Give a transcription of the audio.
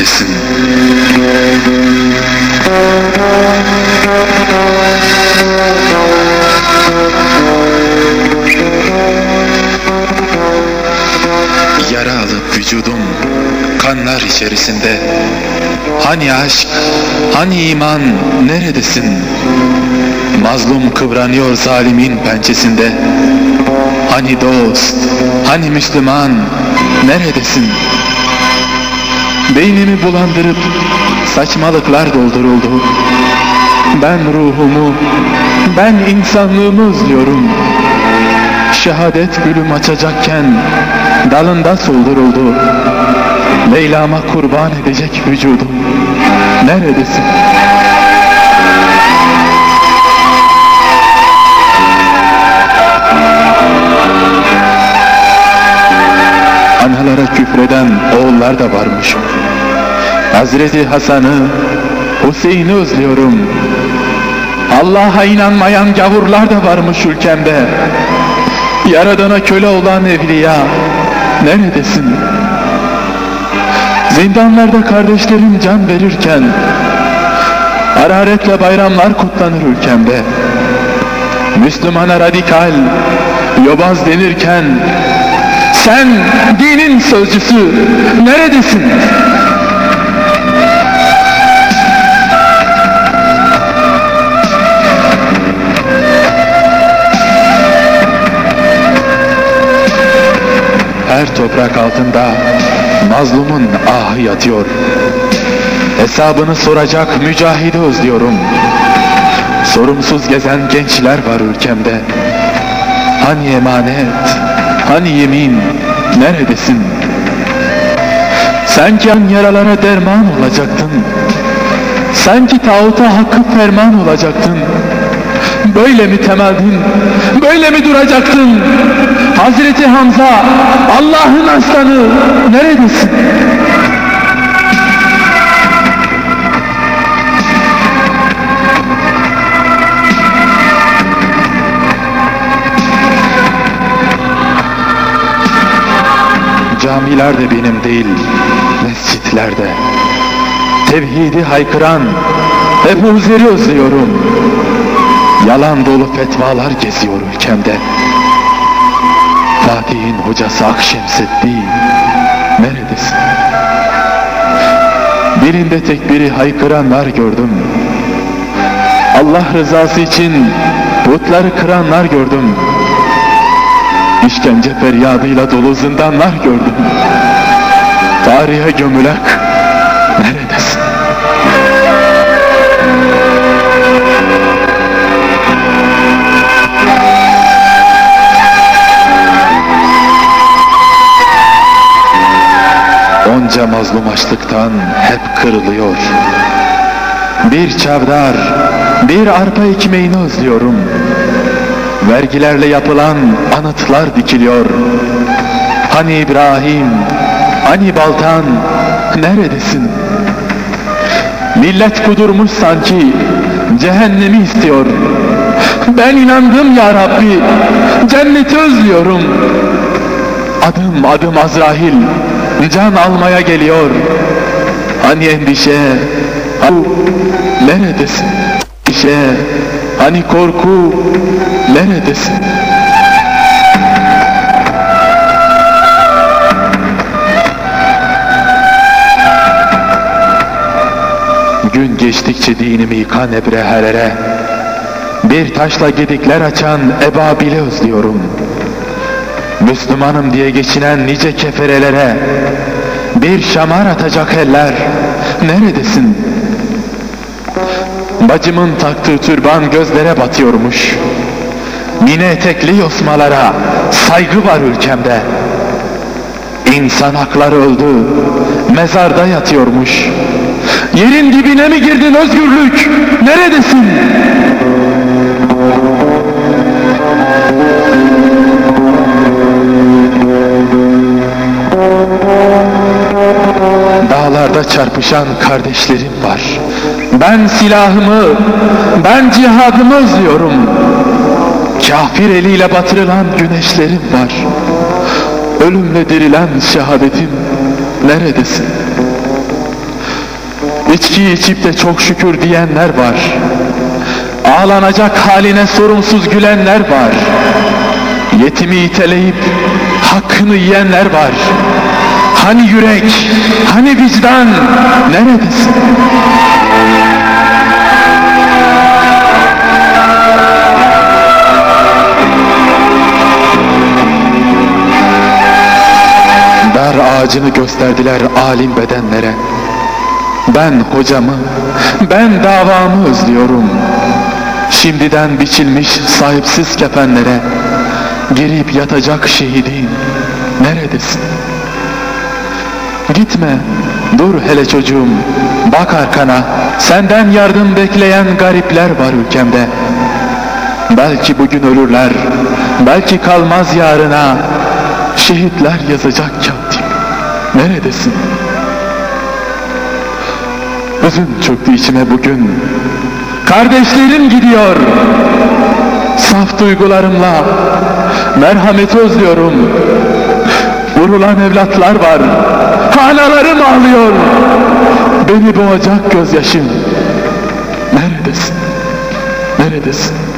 neredesin? Yara alıp vücudum kanlar içerisinde Hani aşk, hani iman neredesin? Mazlum kıvranıyor zalimin pençesinde Hani dost, hani Müslüman neredesin? Beynimi bulandırıp saçmalıklar dolduruldu. Ben ruhumu, ben insanlığımı özlüyorum. Şehadet gülüm açacakken dalında solduruldu. Leyla'ma kurban edecek vücudum. Neredesin? Analara küfreden oğullar da varmış. Hazreti Hasan'ı, Hüseyin'i özlüyorum. Allah'a inanmayan gavurlar da varmış ülkemde. Yaradana köle olan evliya Neredesin? Zindanlarda kardeşlerim can verirken Hararetle bayramlar kutlanır ülkemde. Müslümana radikal Yobaz denirken Sen dinin sözcüsü Neredesin? Her toprak altında mazlumun ahı yatıyor. Hesabını soracak mücahidi özlüyorum. Sorumsuz gezen gençler var ülkemde. Hani emanet, hani yemin, neredesin? Sanki an yaralara derman olacaktın. Sanki tağuta hakkı ferman olacaktın. Böyle mi temeldin? Böyle mi duracaktın? Hazreti Hamza, Allah'ın aslanı, neredesin? Camiler de benim değil, mescitlerde. Tevhidi haykıran Ebu Zer'i özlüyorum. Yalan dolu fetvalar geziyor ülkemde. Fatih'in hocası Akşemseddin neredesin? Birinde tekbiri haykıranlar gördüm. Allah rızası için putları kıranlar gördüm. İşkence feryadıyla dolu zindanlar gördüm. Tarihe gömülek neredesin? Onca mazlum açlıktan hep kırılıyor. Bir çavdar, bir arpa ekmeğini özlüyorum. Vergilerle yapılan anıtlar dikiliyor. Hani İbrahim, hani Baltan, neredesin? Millet kudurmuş sanki, cehennemi istiyor. Ben inandım ya Rabbi, cenneti özlüyorum. Adım adım Azrail, can almaya geliyor. Hani endişe, hani neredesin? Endişe, hani korku, neredesin? Gün geçtikçe dinimi yıkan ebrehelere, bir taşla gedikler açan ebabili özlüyorum. Müslümanım diye geçinen nice keferelere bir şamar atacak eller neredesin? Bacımın taktığı türban gözlere batıyormuş. Mine etekli yosmalara saygı var ülkemde. İnsan hakları öldü, mezarda yatıyormuş. Yerin dibine mi girdin özgürlük? Neredesin? Dağlarda çarpışan kardeşlerim var. Ben silahımı, ben cihadımı özlüyorum. Kafir eliyle batırılan güneşlerim var. Ölümle dirilen şehadetim neredesin? İçki içip de çok şükür diyenler var. Ağlanacak haline sorumsuz gülenler var. Yetimi iteleyip hakkını yiyenler var. Hani yürek, hani vicdan, neredesin? Dar ağacını gösterdiler alim bedenlere. Ben hocamı, ben davamı özlüyorum. Şimdiden biçilmiş sahipsiz kefenlere girip yatacak şehidin neredesin? Gitme, dur hele çocuğum, bak arkana, senden yardım bekleyen garipler var ülkemde. Belki bugün ölürler, belki kalmaz yarına, şehitler yazacak katip. Neredesin? Hüzün çöktü içime bugün. Kardeşlerim gidiyor. Saf duygularımla merhameti özlüyorum. Vurulan evlatlar var. Analarım ağlıyor. Beni boğacak gözyaşım. Neredesin? Neredesin?